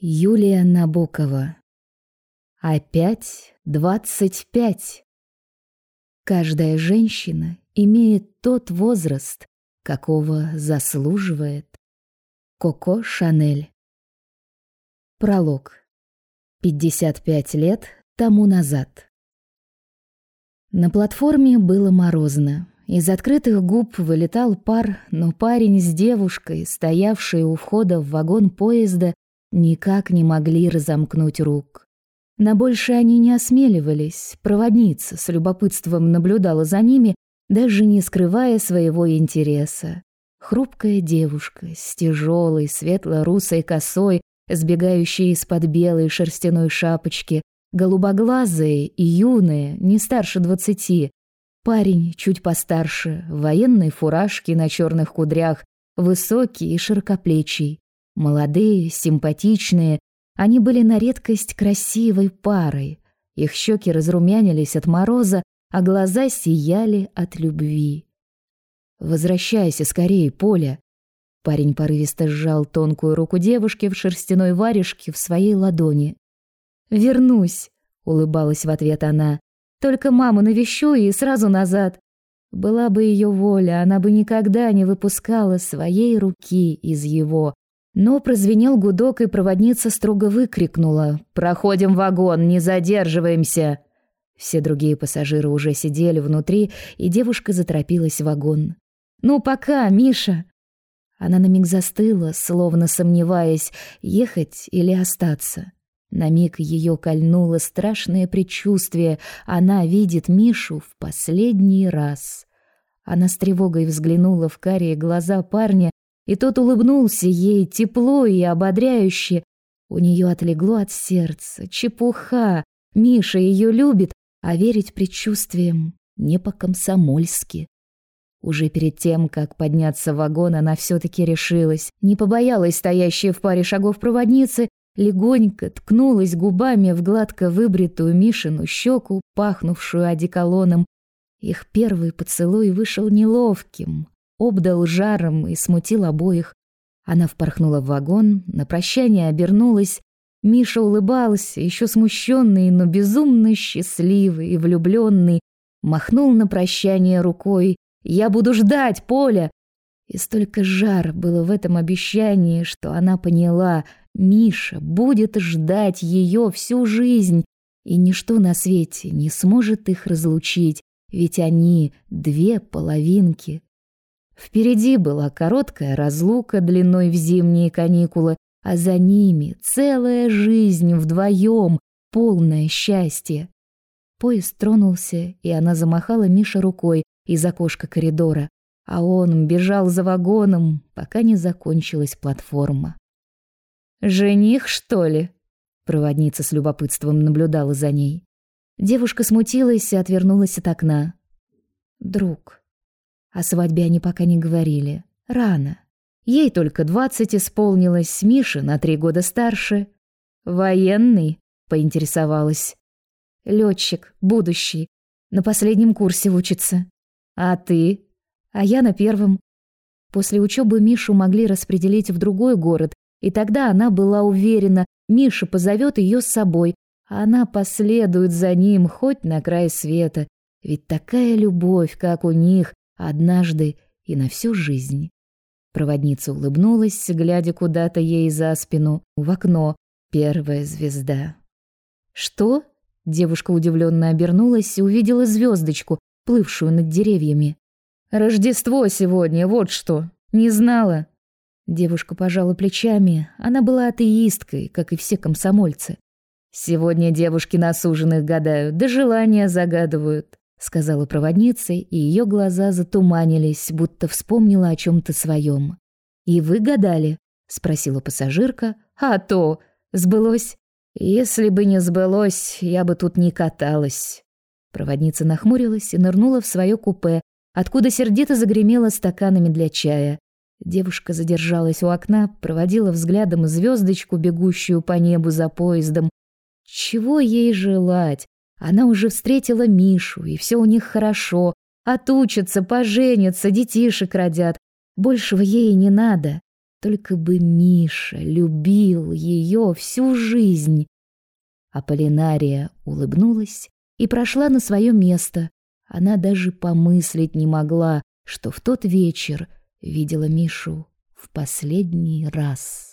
Юлия Набокова. Опять двадцать пять. Каждая женщина имеет тот возраст, какого заслуживает. Коко Шанель. Пролог. Пятьдесят пять лет тому назад. На платформе было морозно. Из открытых губ вылетал пар, но парень с девушкой, стоявшие у входа в вагон поезда, никак не могли разомкнуть рук. На больше они не осмеливались. Проводница с любопытством наблюдала за ними, даже не скрывая своего интереса. Хрупкая девушка с тяжелой светло-русой косой, сбегающей из-под белой шерстяной шапочки, голубоглазая и юная, не старше двадцати. Парень чуть постарше, в военной фуражке на черных кудрях, высокий и широкоплечий. Молодые, симпатичные, они были на редкость красивой парой. Их щеки разрумянились от мороза, а глаза сияли от любви. «Возвращайся скорее, Поля!» Парень порывисто сжал тонкую руку девушки в шерстяной варежке в своей ладони. «Вернусь!» — улыбалась в ответ она. «Только маму навещу и сразу назад!» Была бы ее воля, она бы никогда не выпускала своей руки из его, но прозвенел гудок, и проводница строго выкрикнула «Проходим вагон, не задерживаемся!» Все другие пассажиры уже сидели внутри, и девушка заторопилась в вагон. «Ну пока, Миша!» Она на миг застыла, словно сомневаясь, ехать или остаться. На миг ее кольнуло страшное предчувствие. Она видит Мишу в последний раз. Она с тревогой взглянула в карие глаза парня и тот улыбнулся ей тепло и ободряюще. У нее отлегло от сердца. Чепуха. Миша ее любит, а верить предчувствиям не по-комсомольски. Уже перед тем, как подняться в вагон, она все-таки решилась. Не побоялась стоящей в паре шагов проводницы, легонько ткнулась губами в гладко выбритую Мишину щеку, пахнувшую одеколоном. Их первый поцелуй вышел неловким, обдал жаром и смутил обоих. Она впорхнула в вагон, на прощание обернулась. Миша улыбался, еще смущенный, но безумно счастливый и влюбленный, махнул на прощание рукой. «Я буду ждать, Поля!» И столько жар было в этом обещании, что она поняла, Миша будет ждать ее всю жизнь, и ничто на свете не сможет их разлучить, ведь они две половинки. Впереди была короткая разлука длиной в зимние каникулы, а за ними целая жизнь вдвоем, полное счастье. Поезд тронулся, и она замахала Мише рукой из окошка коридора, а он бежал за вагоном, пока не закончилась платформа. «Жених, что ли?» Проводница с любопытством наблюдала за ней. Девушка смутилась и отвернулась от окна. «Друг», о свадьбе они пока не говорили. Рано. Ей только двадцать исполнилось, Миша на три года старше. Военный, поинтересовалась. Летчик, будущий. На последнем курсе учится. А ты? А я на первом. После учебы Мишу могли распределить в другой город, и тогда она была уверена, Миша позовет ее с собой, а она последует за ним хоть на край света. Ведь такая любовь, как у них, Однажды и на всю жизнь. Проводница улыбнулась, глядя куда-то ей за спину, в окно. Первая звезда. «Что?» Девушка удивленно обернулась и увидела звездочку, плывшую над деревьями. «Рождество сегодня, вот что! Не знала!» Девушка пожала плечами. Она была атеисткой, как и все комсомольцы. «Сегодня девушки на суженых гадают, да желания загадывают сказала проводница, и ее глаза затуманились, будто вспомнила о чем то своем. И вы гадали? спросила пассажирка. А то сбылось. Если бы не сбылось, я бы тут не каталась. Проводница нахмурилась и нырнула в свое купе, откуда сердито загремела стаканами для чая. Девушка задержалась у окна, проводила взглядом звездочку, бегущую по небу за поездом. Чего ей желать? Она уже встретила Мишу, и все у них хорошо. Отучатся, поженятся, детишек родят. Большего ей не надо. Только бы Миша любил ее всю жизнь. Аполлинария улыбнулась и прошла на свое место. Она даже помыслить не могла, что в тот вечер видела Мишу в последний раз.